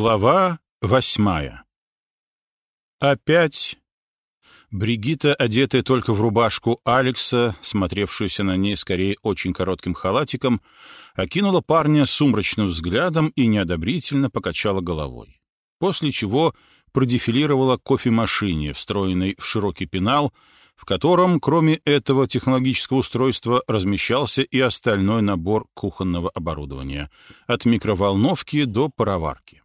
Глава восьмая Опять Бригита, одетая только в рубашку Алекса, смотревшуюся на ней скорее очень коротким халатиком, окинула парня сумрачным взглядом и неодобрительно покачала головой. После чего продефилировала кофемашине, встроенной в широкий пенал, в котором, кроме этого технологического устройства, размещался и остальной набор кухонного оборудования, от микроволновки до пароварки.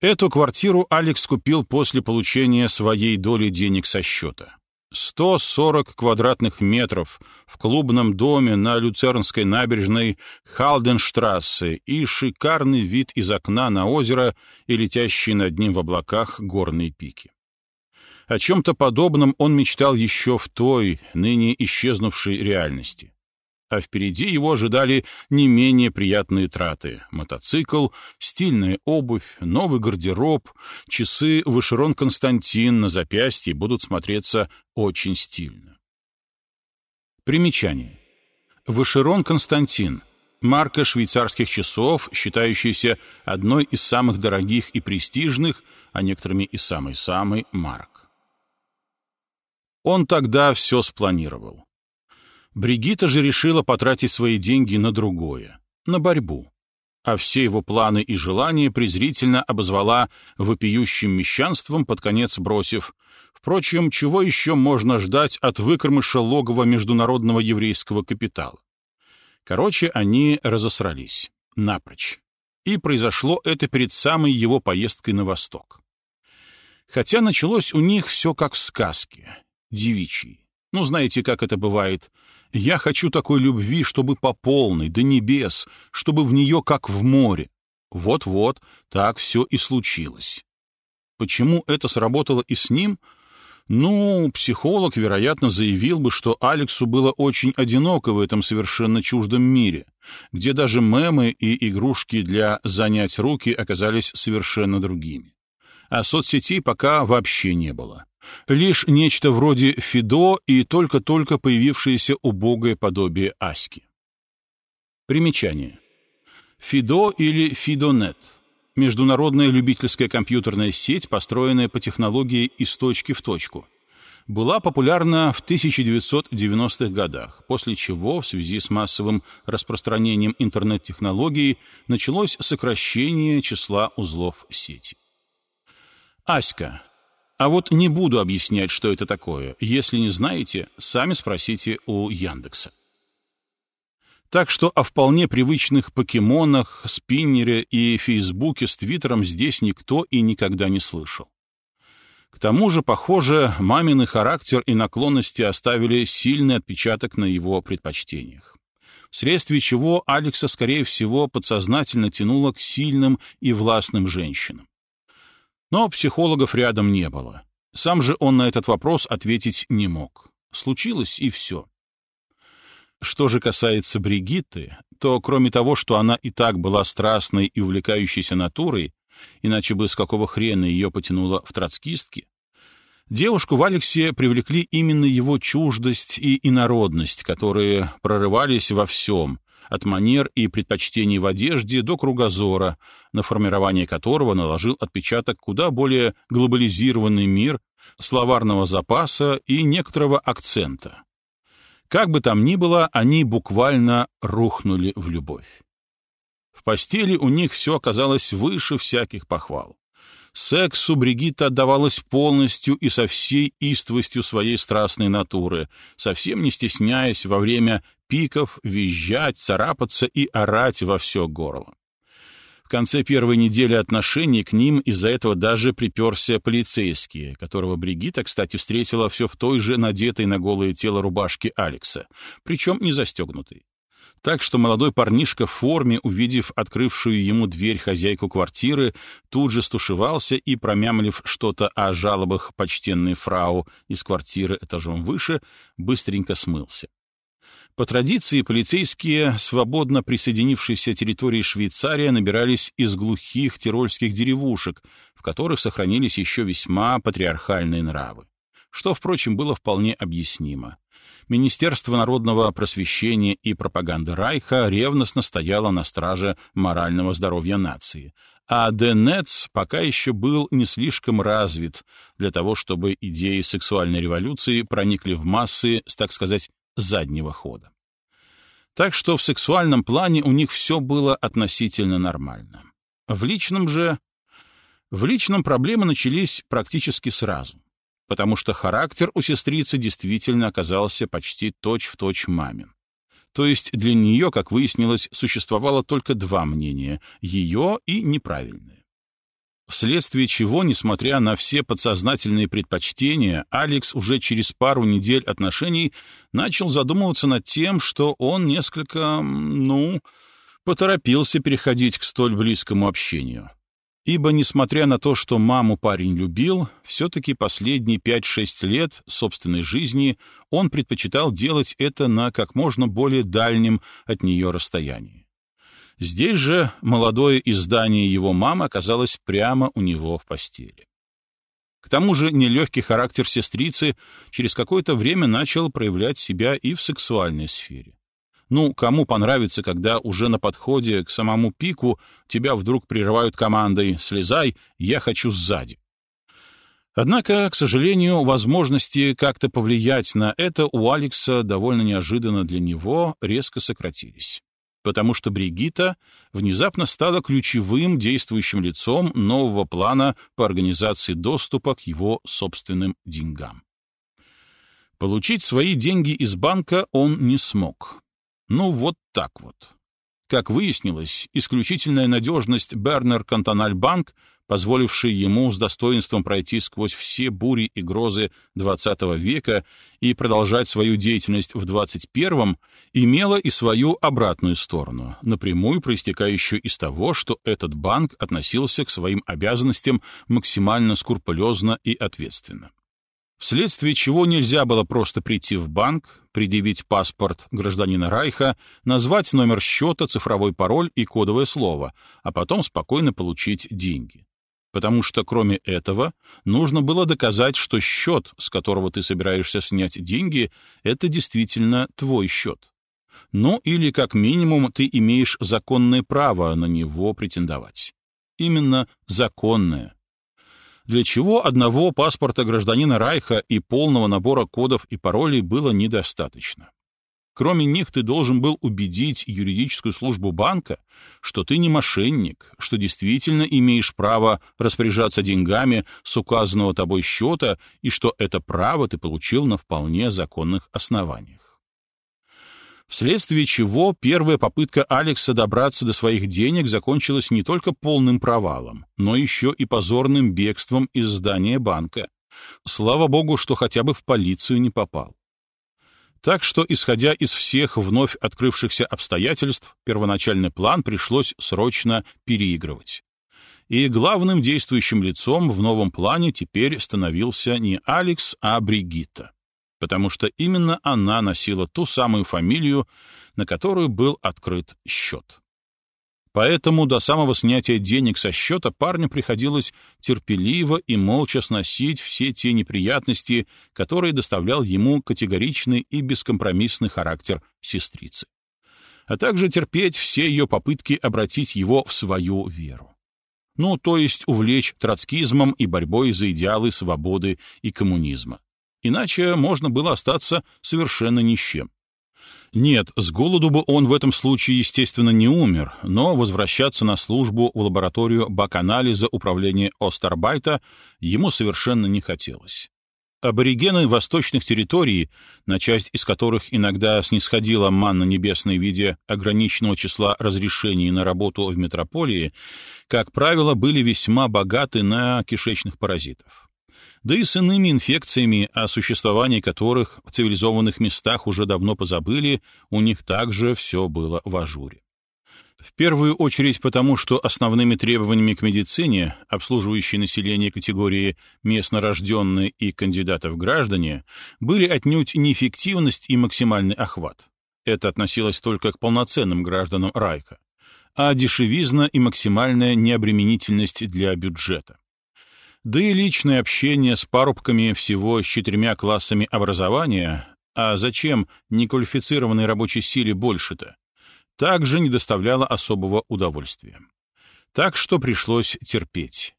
Эту квартиру Алекс купил после получения своей доли денег со счета. 140 квадратных метров в клубном доме на Люцернской набережной Халденштрассе и шикарный вид из окна на озеро и летящие над ним в облаках горные пики. О чем-то подобном он мечтал еще в той, ныне исчезнувшей реальности а впереди его ожидали не менее приятные траты. Мотоцикл, стильная обувь, новый гардероб, часы Вышерон Константин на запястье будут смотреться очень стильно. Примечание. Вышерон Константин — марка швейцарских часов, считающаяся одной из самых дорогих и престижных, а некоторыми и самой-самой марок. Он тогда все спланировал. Бригита же решила потратить свои деньги на другое, на борьбу. А все его планы и желания презрительно обозвала вопиющим мещанством, под конец бросив. Впрочем, чего еще можно ждать от выкормыша логова международного еврейского капитала? Короче, они разосрались. Напрочь. И произошло это перед самой его поездкой на восток. Хотя началось у них все как в сказке. Девичьей. Ну, знаете, как это бывает. Я хочу такой любви, чтобы по полной, до небес, чтобы в нее как в море. Вот-вот, так все и случилось. Почему это сработало и с ним? Ну, психолог, вероятно, заявил бы, что Алексу было очень одиноко в этом совершенно чуждом мире, где даже мемы и игрушки для занять руки оказались совершенно другими. А соцсетей пока вообще не было. Лишь нечто вроде Фидо и только-только появившееся убогое подобие Аськи. Примечание. Фидо или Фидонет — международная любительская компьютерная сеть, построенная по технологии из точки в точку. Была популярна в 1990-х годах, после чего, в связи с массовым распространением интернет-технологий, началось сокращение числа узлов сети. Аська а вот не буду объяснять, что это такое. Если не знаете, сами спросите у Яндекса. Так что о вполне привычных покемонах, спиннере и фейсбуке с твиттером здесь никто и никогда не слышал. К тому же, похоже, мамины характер и наклонности оставили сильный отпечаток на его предпочтениях. Вследствие чего Алекса, скорее всего, подсознательно тянуло к сильным и властным женщинам. Но психологов рядом не было. Сам же он на этот вопрос ответить не мог. Случилось и все. Что же касается Бригитты, то кроме того, что она и так была страстной и увлекающейся натурой, иначе бы с какого хрена ее потянуло в троцкистки, девушку в Алексе привлекли именно его чуждость и инородность, которые прорывались во всем, от манер и предпочтений в одежде до кругозора, на формирование которого наложил отпечаток куда более глобализированный мир, словарного запаса и некоторого акцента. Как бы там ни было, они буквально рухнули в любовь. В постели у них все оказалось выше всяких похвал. Сексу Бригитта отдавалась полностью и со всей истовостью своей страстной натуры, совсем не стесняясь во время пиков визжать, царапаться и орать во все горло. В конце первой недели отношений к ним из-за этого даже приперся полицейский, которого Бригитта, кстати, встретила все в той же надетой на голое тело рубашке Алекса, причем не застегнутой. Так что молодой парнишка в форме, увидев открывшую ему дверь хозяйку квартиры, тут же стушевался и, промямлив что-то о жалобах почтенной фрау из квартиры этажом выше, быстренько смылся. По традиции, полицейские, свободно присоединившиеся территории Швейцарии, набирались из глухих тирольских деревушек, в которых сохранились еще весьма патриархальные нравы. Что, впрочем, было вполне объяснимо. Министерство народного просвещения и пропаганды Райха ревностно стояло на страже морального здоровья нации, а Денец пока еще был не слишком развит для того, чтобы идеи сексуальной революции проникли в массы с, так сказать, заднего хода. Так что в сексуальном плане у них все было относительно нормально. В личном же... В личном проблемы начались практически сразу, потому что характер у сестрицы действительно оказался почти точь-в-точь точь мамин. То есть для нее, как выяснилось, существовало только два мнения — ее и неправильное. Вследствие чего, несмотря на все подсознательные предпочтения, Алекс уже через пару недель отношений начал задумываться над тем, что он несколько, ну, поторопился переходить к столь близкому общению. Ибо, несмотря на то, что маму парень любил, все-таки последние 5-6 лет собственной жизни он предпочитал делать это на как можно более дальнем от нее расстоянии. Здесь же молодое издание его мамы оказалось прямо у него в постели. К тому же нелегкий характер сестрицы через какое-то время начал проявлять себя и в сексуальной сфере. Ну, кому понравится, когда уже на подходе к самому пику тебя вдруг прерывают командой «Слезай, я хочу сзади». Однако, к сожалению, возможности как-то повлиять на это у Алекса довольно неожиданно для него резко сократились. Потому что Бригита внезапно стала ключевым действующим лицом нового плана по организации доступа к его собственным деньгам. Получить свои деньги из банка он не смог. Ну, вот так вот. Как выяснилось, исключительная надежность Бернер Кантональ Банк, позволивший ему с достоинством пройти сквозь все бури и грозы XX века и продолжать свою деятельность в XXI, имела и свою обратную сторону, напрямую проистекающую из того, что этот банк относился к своим обязанностям максимально скрупулезно и ответственно вследствие чего нельзя было просто прийти в банк, предъявить паспорт гражданина Райха, назвать номер счета, цифровой пароль и кодовое слово, а потом спокойно получить деньги. Потому что, кроме этого, нужно было доказать, что счет, с которого ты собираешься снять деньги, это действительно твой счет. Ну или, как минимум, ты имеешь законное право на него претендовать. Именно законное, для чего одного паспорта гражданина Райха и полного набора кодов и паролей было недостаточно. Кроме них ты должен был убедить юридическую службу банка, что ты не мошенник, что действительно имеешь право распоряжаться деньгами с указанного тобой счета и что это право ты получил на вполне законных основаниях вследствие чего первая попытка Алекса добраться до своих денег закончилась не только полным провалом, но еще и позорным бегством из здания банка. Слава богу, что хотя бы в полицию не попал. Так что, исходя из всех вновь открывшихся обстоятельств, первоначальный план пришлось срочно переигрывать. И главным действующим лицом в новом плане теперь становился не Алекс, а Бригитта потому что именно она носила ту самую фамилию, на которую был открыт счет. Поэтому до самого снятия денег со счета парню приходилось терпеливо и молча сносить все те неприятности, которые доставлял ему категоричный и бескомпромиссный характер сестрицы, а также терпеть все ее попытки обратить его в свою веру. Ну, то есть увлечь троцкизмом и борьбой за идеалы свободы и коммунизма. Иначе можно было остаться совершенно ни с чем. Нет, с голоду бы он в этом случае, естественно, не умер, но возвращаться на службу в лабораторию баканализа управления Остарбайта ему совершенно не хотелось. Аборигены восточных территорий, на часть из которых иногда снисходила манна небесной в виде ограниченного числа разрешений на работу в метрополии, как правило, были весьма богаты на кишечных паразитов да и с иными инфекциями, о существовании которых в цивилизованных местах уже давно позабыли, у них также все было в ажуре. В первую очередь потому, что основными требованиями к медицине, обслуживающей население категории местно рожденные и кандидатов граждане, были отнюдь не эффективность и максимальный охват. Это относилось только к полноценным гражданам Райка, а дешевизна и максимальная необременительность для бюджета да и личное общение с парубками всего с четырьмя классами образования, а зачем неквалифицированной рабочей силе больше-то, также не доставляло особого удовольствия. Так что пришлось терпеть.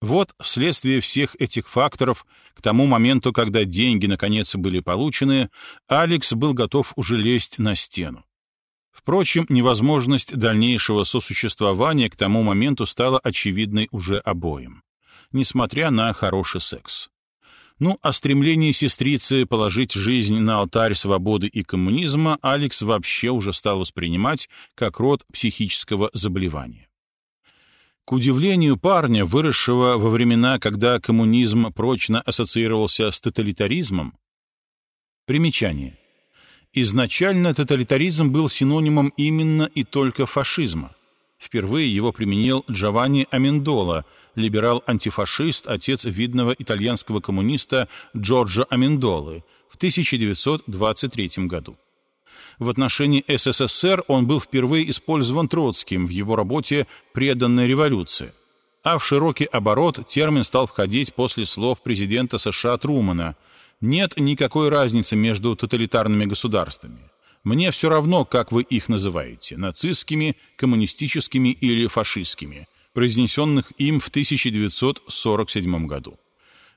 Вот вследствие всех этих факторов, к тому моменту, когда деньги наконец были получены, Алекс был готов уже лезть на стену. Впрочем, невозможность дальнейшего сосуществования к тому моменту стала очевидной уже обоим, несмотря на хороший секс. Ну, о стремлении сестрицы положить жизнь на алтарь свободы и коммунизма Алекс вообще уже стал воспринимать как род психического заболевания. К удивлению парня, выросшего во времена, когда коммунизм прочно ассоциировался с тоталитаризмом, примечание. Изначально тоталитаризм был синонимом именно и только фашизма. Впервые его применил Джованни Амендола, либерал-антифашист, отец видного итальянского коммуниста Джорджо Амендолы, в 1923 году. В отношении СССР он был впервые использован Троцким в его работе «Преданная революция», а в широкий оборот термин стал входить после слов президента США Трумана «Нет никакой разницы между тоталитарными государствами. Мне все равно, как вы их называете, нацистскими, коммунистическими или фашистскими», произнесенных им в 1947 году.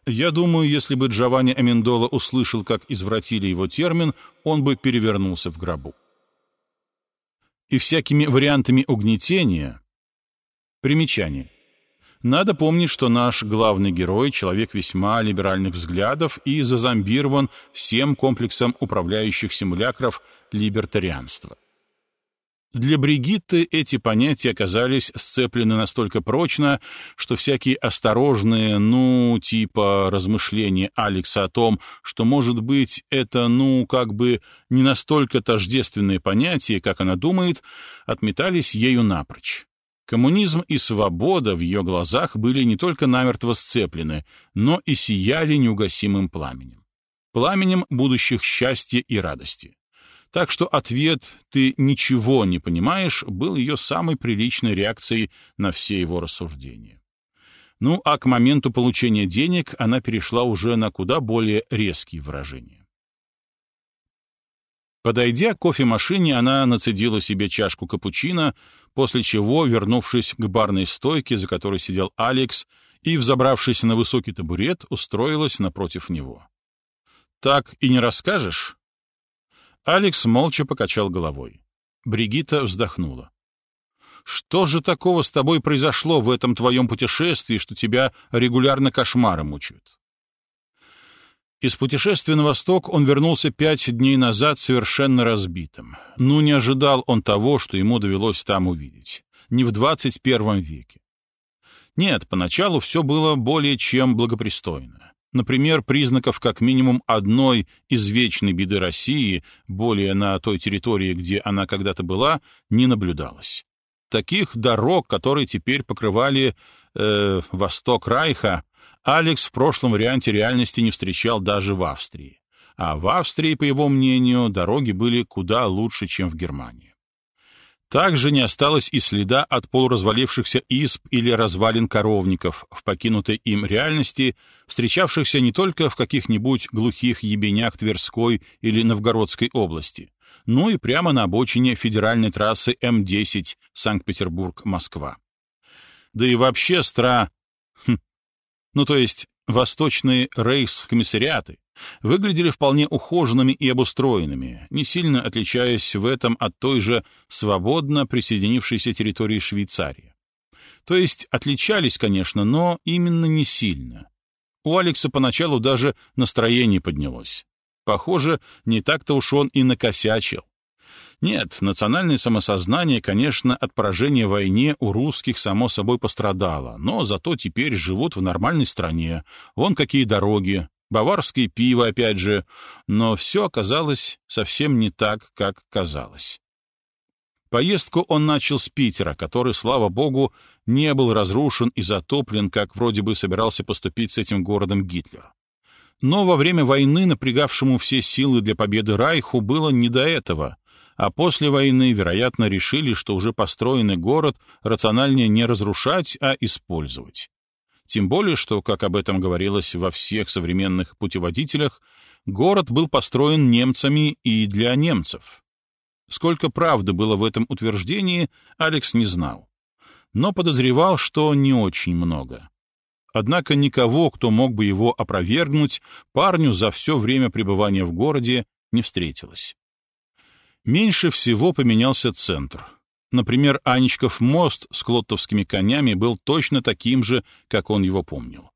Я думаю, если бы Джованни Амендола услышал, как извратили его термин, он бы перевернулся в гробу. И всякими вариантами угнетения... Примечание. Надо помнить, что наш главный герой — человек весьма либеральных взглядов и зазомбирован всем комплексом управляющих симулякров либертарианства. Для Бригитты эти понятия оказались сцеплены настолько прочно, что всякие осторожные, ну, типа размышления Алекса о том, что, может быть, это, ну, как бы не настолько тождественные понятия, как она думает, отметались ею напрочь. Коммунизм и свобода в ее глазах были не только намертво сцеплены, но и сияли неугасимым пламенем. Пламенем будущих счастья и радости. Так что ответ «ты ничего не понимаешь» был ее самой приличной реакцией на все его рассуждения. Ну а к моменту получения денег она перешла уже на куда более резкие выражения. Подойдя к кофемашине, она нацедила себе чашку капучино, после чего, вернувшись к барной стойке, за которой сидел Алекс, и, взобравшись на высокий табурет, устроилась напротив него. «Так и не расскажешь?» Алекс молча покачал головой. Бригита вздохнула. «Что же такого с тобой произошло в этом твоем путешествии, что тебя регулярно кошмары мучают?» Из путешествия на восток он вернулся пять дней назад совершенно разбитым. Ну, не ожидал он того, что ему довелось там увидеть. Не в двадцать первом веке. Нет, поначалу все было более чем благопристойно. Например, признаков как минимум одной из вечной беды России, более на той территории, где она когда-то была, не наблюдалось. Таких дорог, которые теперь покрывали э, восток Райха, Алекс в прошлом варианте реальности не встречал даже в Австрии. А в Австрии, по его мнению, дороги были куда лучше, чем в Германии. Также не осталось и следа от полуразвалившихся исп или развалин коровников в покинутой им реальности, встречавшихся не только в каких-нибудь глухих ебенях Тверской или Новгородской области, но и прямо на обочине федеральной трассы М-10 Санкт-Петербург-Москва. Да и вообще стра... Ну, то есть восточные рейс-комиссариаты, выглядели вполне ухоженными и обустроенными, не сильно отличаясь в этом от той же свободно присоединившейся территории Швейцарии. То есть отличались, конечно, но именно не сильно. У Алекса поначалу даже настроение поднялось. Похоже, не так-то уж он и накосячил. Нет, национальное самосознание, конечно, от поражения в войне у русских само собой пострадало, но зато теперь живут в нормальной стране. Вон какие дороги, баварское пиво опять же, но все оказалось совсем не так, как казалось. Поездку он начал с Питера, который, слава богу, не был разрушен и затоплен, как вроде бы собирался поступить с этим городом Гитлер. Но во время войны, напрягавшему все силы для победы Райху, было не до этого, а после войны, вероятно, решили, что уже построенный город рациональнее не разрушать, а использовать. Тем более, что, как об этом говорилось во всех современных путеводителях, город был построен немцами и для немцев. Сколько правды было в этом утверждении, Алекс не знал. но подозревал, что не очень много. Однако никого, кто мог бы его опровергнуть, парню за все время пребывания в городе не встретилось. Меньше всего поменялся центр. Например, Анечков мост с клоттовскими конями был точно таким же, как он его помнил.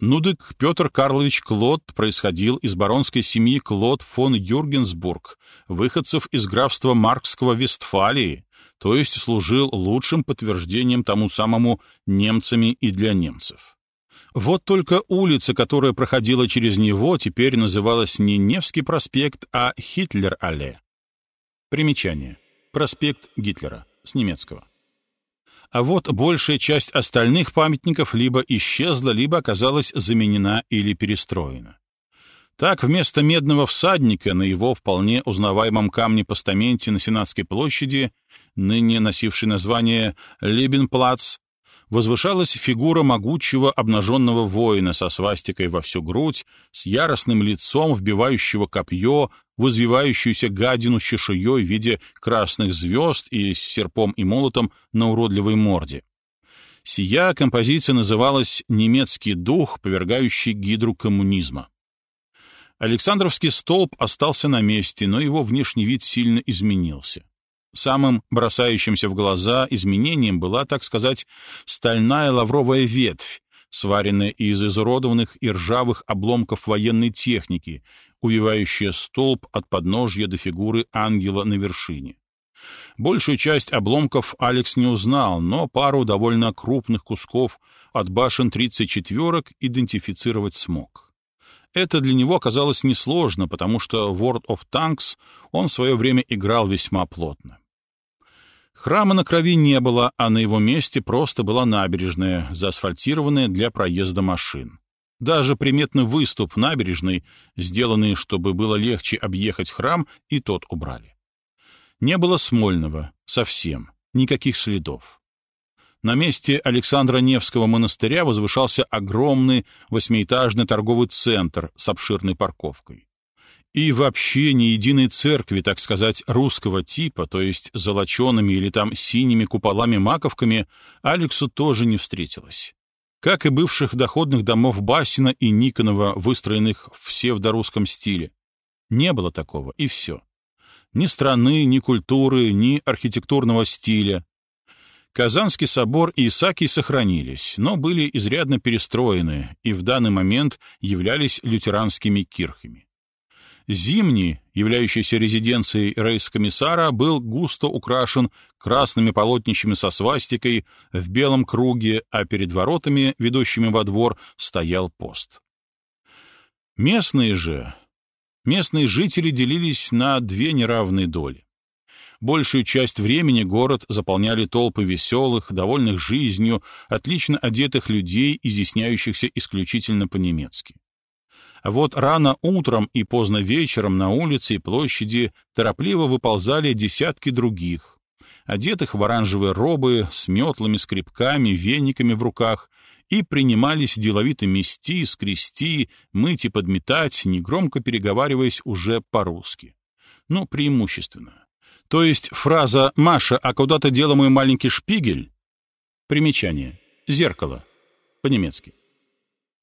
Нудык Петр Карлович Клод происходил из баронской семьи Клод фон Юргенсбург, выходцев из графства Маркского Вестфалии, то есть служил лучшим подтверждением тому самому немцами и для немцев. Вот только улица, которая проходила через него, теперь называлась не Невский проспект, а Хитлер-алле. Примечание. Проспект Гитлера, с немецкого. А вот большая часть остальных памятников либо исчезла, либо оказалась заменена или перестроена. Так, вместо медного всадника на его вполне узнаваемом камне-постаменте на Сенатской площади, ныне носившей название Либенплац, возвышалась фигура могучего обнаженного воина со свастикой во всю грудь, с яростным лицом, вбивающего копье, возвивающуюся гадину с чешуей в виде красных звезд и с серпом и молотом на уродливой морде. Сия композиция называлась «Немецкий дух, повергающий гидру коммунизма». Александровский столб остался на месте, но его внешний вид сильно изменился. Самым бросающимся в глаза изменением была, так сказать, стальная лавровая ветвь, сваренная из изуродованных и ржавых обломков военной техники, увивающая столб от подножья до фигуры ангела на вершине. Большую часть обломков Алекс не узнал, но пару довольно крупных кусков от башен 34-ок идентифицировать смог. Это для него оказалось несложно, потому что World of Tanks он в свое время играл весьма плотно. Храма на крови не было, а на его месте просто была набережная, заасфальтированная для проезда машин. Даже приметный выступ набережной, сделанный, чтобы было легче объехать храм, и тот убрали. Не было Смольного, совсем, никаких следов. На месте Александра Невского монастыря возвышался огромный восьмиэтажный торговый центр с обширной парковкой. И вообще ни единой церкви, так сказать, русского типа, то есть золочеными или там синими куполами-маковками, Алексу тоже не встретилось. Как и бывших доходных домов Басина и Никонова, выстроенных в псевдорусском стиле. Не было такого, и все. Ни страны, ни культуры, ни архитектурного стиля, Казанский собор и Исаакий сохранились, но были изрядно перестроены и в данный момент являлись лютеранскими кирхами. Зимний, являющийся резиденцией рейс-комиссара, был густо украшен красными полотнищами со свастикой в белом круге, а перед воротами, ведущими во двор, стоял пост. Местные же, местные жители делились на две неравные доли. Большую часть времени город заполняли толпы веселых, довольных жизнью, отлично одетых людей, изъясняющихся исключительно по-немецки. А вот рано утром и поздно вечером на улице и площади торопливо выползали десятки других, одетых в оранжевые робы, с метлами, скребками, вениками в руках, и принимались деловито мести, скрести, мыть и подметать, негромко переговариваясь уже по-русски. Ну, преимущественно. То есть фраза «Маша, а куда ты дела мой маленький шпигель?» Примечание. Зеркало. По-немецки.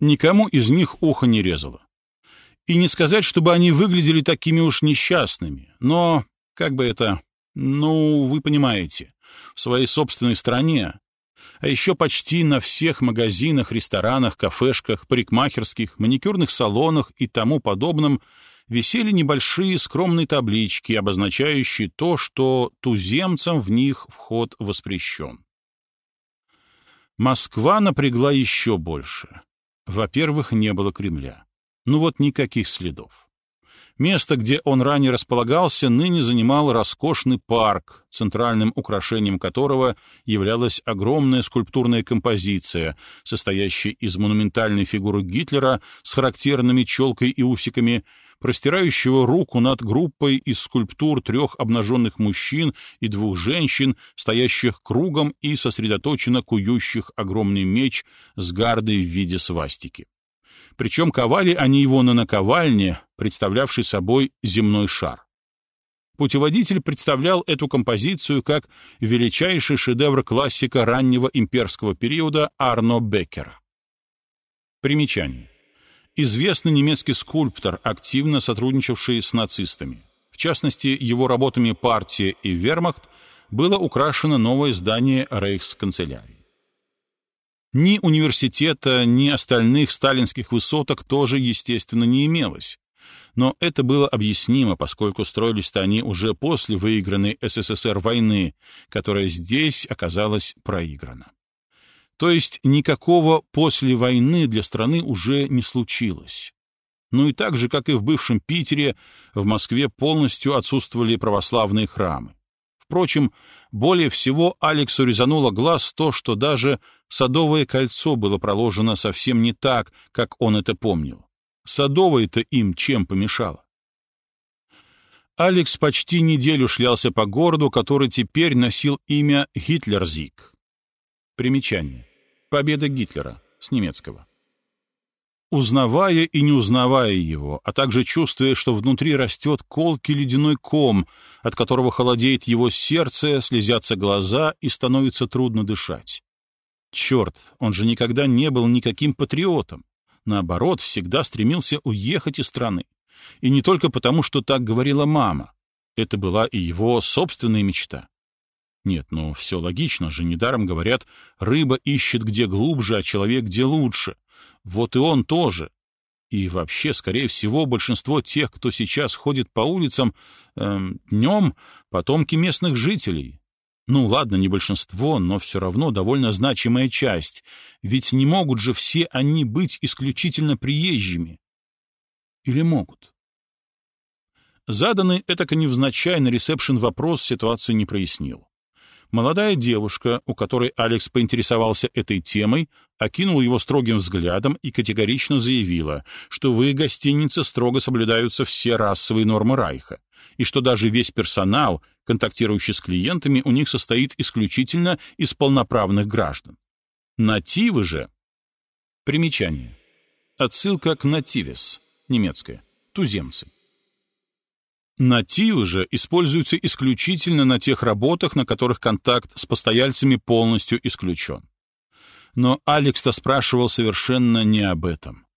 Никому из них ухо не резало. И не сказать, чтобы они выглядели такими уж несчастными, но, как бы это, ну, вы понимаете, в своей собственной стране, а еще почти на всех магазинах, ресторанах, кафешках, парикмахерских, маникюрных салонах и тому подобном висели небольшие скромные таблички, обозначающие то, что туземцам в них вход воспрещен. Москва напрягла еще больше. Во-первых, не было Кремля. Ну вот никаких следов. Место, где он ранее располагался, ныне занимал роскошный парк, центральным украшением которого являлась огромная скульптурная композиция, состоящая из монументальной фигуры Гитлера с характерными челкой и усиками, простирающего руку над группой из скульптур трех обнаженных мужчин и двух женщин, стоящих кругом и сосредоточенно кующих огромный меч с гардой в виде свастики. Причем ковали они его на наковальне, представлявшей собой земной шар. Путеводитель представлял эту композицию как величайший шедевр классика раннего имперского периода Арно Беккера. Примечание. Известный немецкий скульптор, активно сотрудничавший с нацистами. В частности, его работами «Партия» и «Вермахт» было украшено новое здание рейхсканцелярии. Ни университета, ни остальных сталинских высоток тоже, естественно, не имелось. Но это было объяснимо, поскольку строились-то они уже после выигранной СССР войны, которая здесь оказалась проиграна. То есть никакого после войны для страны уже не случилось. Ну и так же, как и в бывшем Питере, в Москве полностью отсутствовали православные храмы. Впрочем, более всего Алексу резануло глаз то, что даже Садовое кольцо было проложено совсем не так, как он это помнил. Садовое-то им чем помешало? Алекс почти неделю шлялся по городу, который теперь носил имя Гитлерзик. Примечание. Победа Гитлера с немецкого. Узнавая и не узнавая его, а также чувствуя, что внутри растет колкий ледяной ком, от которого холодеет его сердце, слезятся глаза и становится трудно дышать. Черт, он же никогда не был никаким патриотом. Наоборот, всегда стремился уехать из страны. И не только потому, что так говорила мама. Это была и его собственная мечта. Нет, ну все логично же, недаром говорят, рыба ищет где глубже, а человек где лучше. Вот и он тоже. И вообще, скорее всего, большинство тех, кто сейчас ходит по улицам эм, днем, потомки местных жителей, ну ладно, не большинство, но все равно довольно значимая часть, ведь не могут же все они быть исключительно приезжими. Или могут? Заданный этак невзначай на ресепшн вопрос ситуацию не прояснил. Молодая девушка, у которой Алекс поинтересовался этой темой, окинула его строгим взглядом и категорично заявила, что в их гостинице строго соблюдаются все расовые нормы Райха, и что даже весь персонал, контактирующий с клиентами, у них состоит исключительно из полноправных граждан. Нативы же... Примечание. Отсылка к «нативес», немецкое, туземцы. Нативы же используются исключительно на тех работах, на которых контакт с постояльцами полностью исключен. Но Алекс-то спрашивал совершенно не об этом.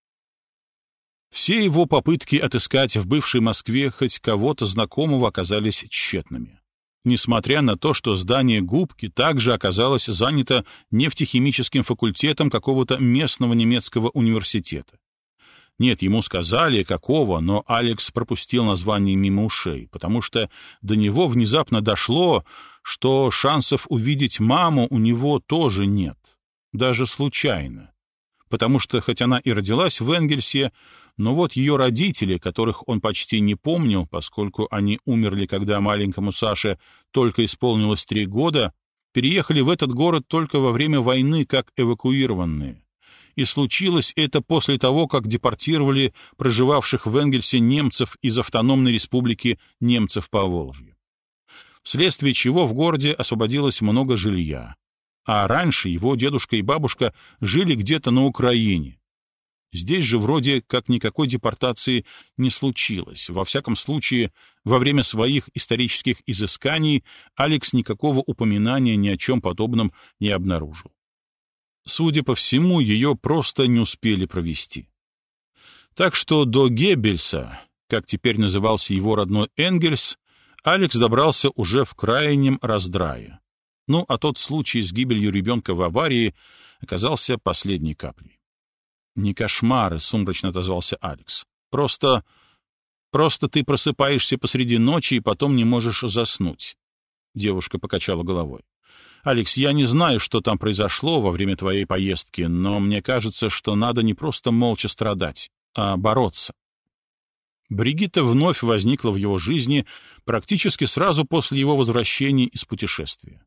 Все его попытки отыскать в бывшей Москве хоть кого-то знакомого оказались тщетными. Несмотря на то, что здание губки также оказалось занято нефтехимическим факультетом какого-то местного немецкого университета. Нет, ему сказали, какого, но Алекс пропустил название мимо ушей, потому что до него внезапно дошло, что шансов увидеть маму у него тоже нет, даже случайно. Потому что, хоть она и родилась в Энгельсе, но вот ее родители, которых он почти не помнил, поскольку они умерли, когда маленькому Саше только исполнилось три года, переехали в этот город только во время войны как эвакуированные и случилось это после того, как депортировали проживавших в Энгельсе немцев из автономной республики немцев по Волжью. Вследствие чего в городе освободилось много жилья, а раньше его дедушка и бабушка жили где-то на Украине. Здесь же вроде как никакой депортации не случилось. Во всяком случае, во время своих исторических изысканий Алекс никакого упоминания ни о чем подобном не обнаружил. Судя по всему, ее просто не успели провести. Так что до Геббельса, как теперь назывался его родной Энгельс, Алекс добрался уже в крайнем раздрае. Ну, а тот случай с гибелью ребенка в аварии оказался последней каплей. «Не кошмары», — сумрачно отозвался Алекс. «Просто... просто ты просыпаешься посреди ночи и потом не можешь заснуть». Девушка покачала головой. «Алекс, я не знаю, что там произошло во время твоей поездки, но мне кажется, что надо не просто молча страдать, а бороться». Бригитта вновь возникла в его жизни практически сразу после его возвращения из путешествия.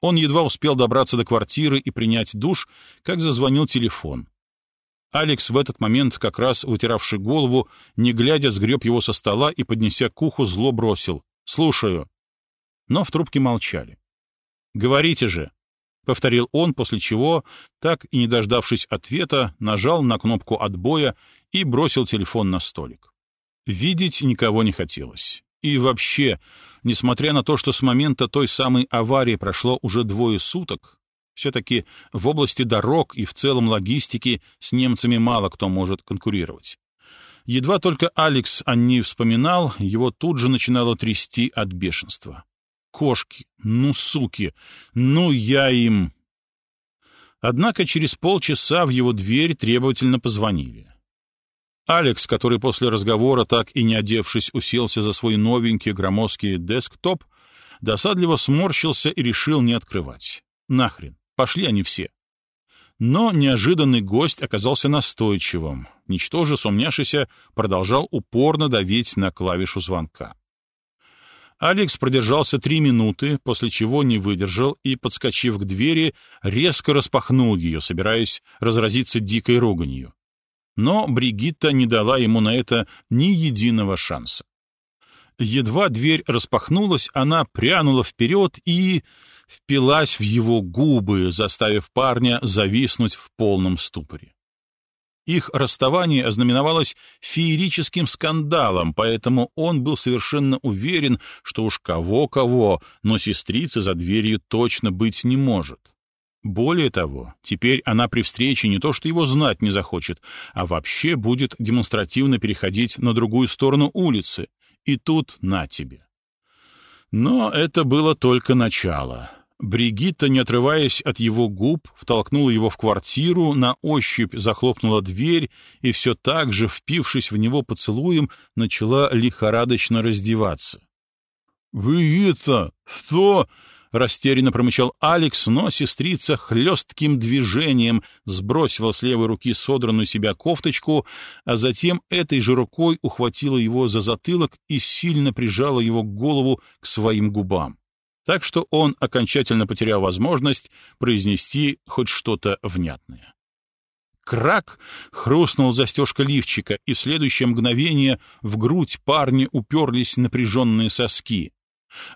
Он едва успел добраться до квартиры и принять душ, как зазвонил телефон. Алекс в этот момент, как раз вытиравший голову, не глядя, сгреб его со стола и, поднеся к уху, зло бросил. «Слушаю». Но в трубке молчали. «Говорите же!» — повторил он, после чего, так и не дождавшись ответа, нажал на кнопку отбоя и бросил телефон на столик. Видеть никого не хотелось. И вообще, несмотря на то, что с момента той самой аварии прошло уже двое суток, все-таки в области дорог и в целом логистики с немцами мало кто может конкурировать. Едва только Алекс о ней вспоминал, его тут же начинало трясти от бешенства. Кошки, ну суки, ну я им... Однако через полчаса в его дверь требовательно позвонили. Алекс, который после разговора, так и не одевшись, уселся за свой новенький громоздкий десктоп, досадливо сморщился и решил не открывать. Нахрен, пошли они все. Но неожиданный гость оказался настойчивым. Ничтоже сумняшися продолжал упорно давить на клавишу звонка. Алекс продержался три минуты, после чего не выдержал и, подскочив к двери, резко распахнул ее, собираясь разразиться дикой руганью. Но Бригитта не дала ему на это ни единого шанса. Едва дверь распахнулась, она прянула вперед и впилась в его губы, заставив парня зависнуть в полном ступоре. Их расставание ознаменовалось феерическим скандалом, поэтому он был совершенно уверен, что уж кого-кого, но сестрицы за дверью точно быть не может. Более того, теперь она при встрече не то что его знать не захочет, а вообще будет демонстративно переходить на другую сторону улицы. И тут на тебе. Но это было только начало. Бригитта, не отрываясь от его губ, втолкнула его в квартиру, на ощупь захлопнула дверь и все так же, впившись в него поцелуем, начала лихорадочно раздеваться. «Вы это... что?» — растерянно промычал Алекс, но сестрица хлестким движением сбросила с левой руки содранную себя кофточку, а затем этой же рукой ухватила его за затылок и сильно прижала его голову к своим губам так что он окончательно потерял возможность произнести хоть что-то внятное. Крак! Хрустнул застежка лифчика, и в следующее мгновение в грудь парня уперлись напряженные соски.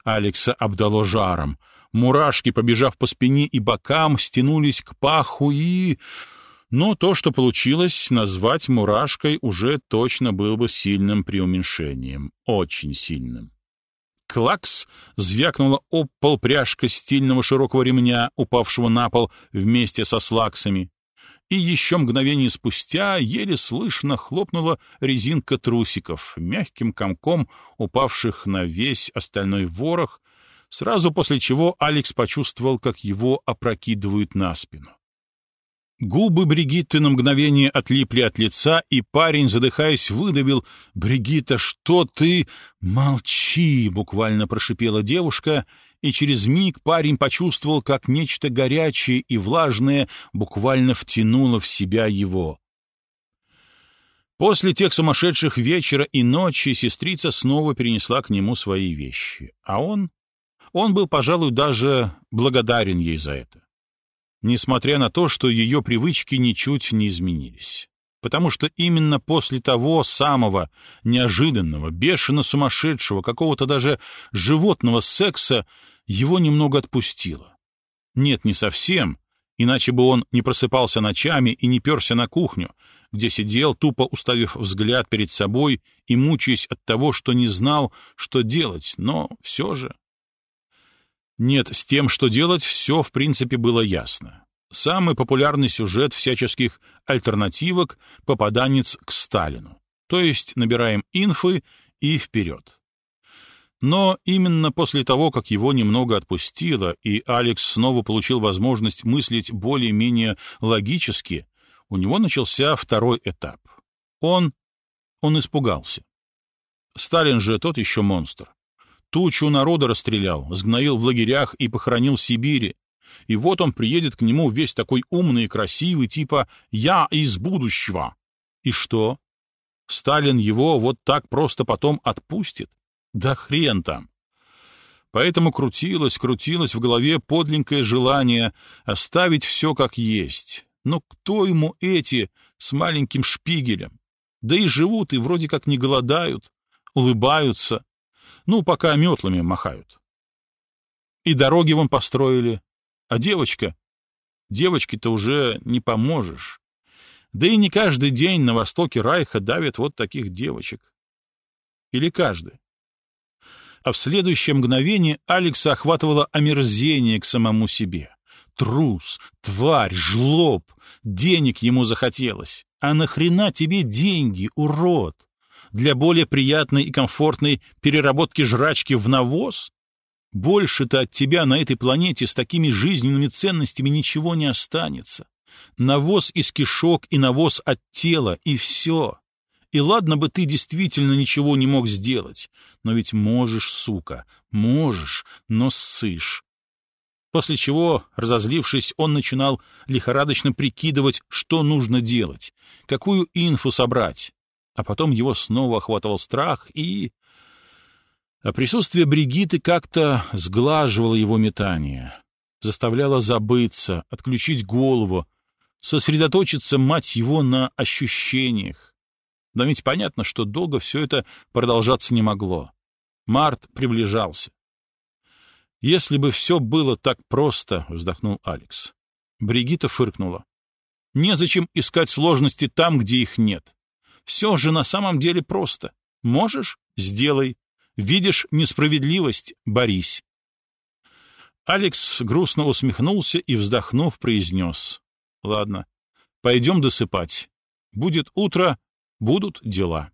Алекса обдало жаром. Мурашки, побежав по спине и бокам, стянулись к паху и... Но то, что получилось, назвать мурашкой уже точно было бы сильным преуменьшением. Очень сильным. Клакс! Звякнула об пол пряжка стильного широкого ремня, упавшего на пол вместе со слаксами. И еще мгновение спустя еле слышно хлопнула резинка трусиков, мягким комком упавших на весь остальной ворох, сразу после чего Алекс почувствовал, как его опрокидывают на спину. Губы Бригитты на мгновение отлипли от лица, и парень, задыхаясь, выдавил «Бригитта, что ты...» «Молчи!» — буквально прошипела девушка, и через миг парень почувствовал, как нечто горячее и влажное буквально втянуло в себя его. После тех сумасшедших вечера и ночи сестрица снова перенесла к нему свои вещи, а он... Он был, пожалуй, даже благодарен ей за это несмотря на то, что ее привычки ничуть не изменились. Потому что именно после того самого неожиданного, бешено сумасшедшего, какого-то даже животного секса его немного отпустило. Нет, не совсем, иначе бы он не просыпался ночами и не перся на кухню, где сидел, тупо уставив взгляд перед собой и мучаясь от того, что не знал, что делать, но все же... Нет, с тем, что делать, все, в принципе, было ясно. Самый популярный сюжет всяческих альтернативок — попаданец к Сталину. То есть набираем инфы и вперед. Но именно после того, как его немного отпустило, и Алекс снова получил возможность мыслить более-менее логически, у него начался второй этап. Он... он испугался. Сталин же тот еще монстр. Тучу народа расстрелял, сгноил в лагерях и похоронил в Сибири. И вот он приедет к нему весь такой умный и красивый, типа «я из будущего». И что? Сталин его вот так просто потом отпустит? Да хрен там! Поэтому крутилось, крутилось в голове подленькое желание оставить все как есть. Но кто ему эти с маленьким шпигелем? Да и живут, и вроде как не голодают, улыбаются, ну, пока метлами махают. И дороги вон построили. А девочка? Девочке-то уже не поможешь. Да и не каждый день на востоке Райха давят вот таких девочек. Или каждый. А в следующее мгновение Алекса охватывало омерзение к самому себе. Трус, тварь, жлоб. Денег ему захотелось. А нахрена тебе деньги, урод? Для более приятной и комфортной переработки жрачки в навоз? Больше-то от тебя на этой планете с такими жизненными ценностями ничего не останется. Навоз из кишок и навоз от тела, и все. И ладно бы ты действительно ничего не мог сделать, но ведь можешь, сука, можешь, но ссышь. После чего, разозлившись, он начинал лихорадочно прикидывать, что нужно делать, какую инфу собрать. А потом его снова охватывал страх и... А присутствие Бригиты как-то сглаживало его метание, заставляло забыться, отключить голову, сосредоточиться, мать его, на ощущениях. Но ведь понятно, что долго все это продолжаться не могло. Март приближался. «Если бы все было так просто», — вздохнул Алекс. Бригита фыркнула. «Незачем искать сложности там, где их нет. Все же на самом деле просто. Можешь — сделай. Видишь несправедливость — борись». Алекс грустно усмехнулся и, вздохнув, произнес. «Ладно, пойдем досыпать. Будет утро, будут дела».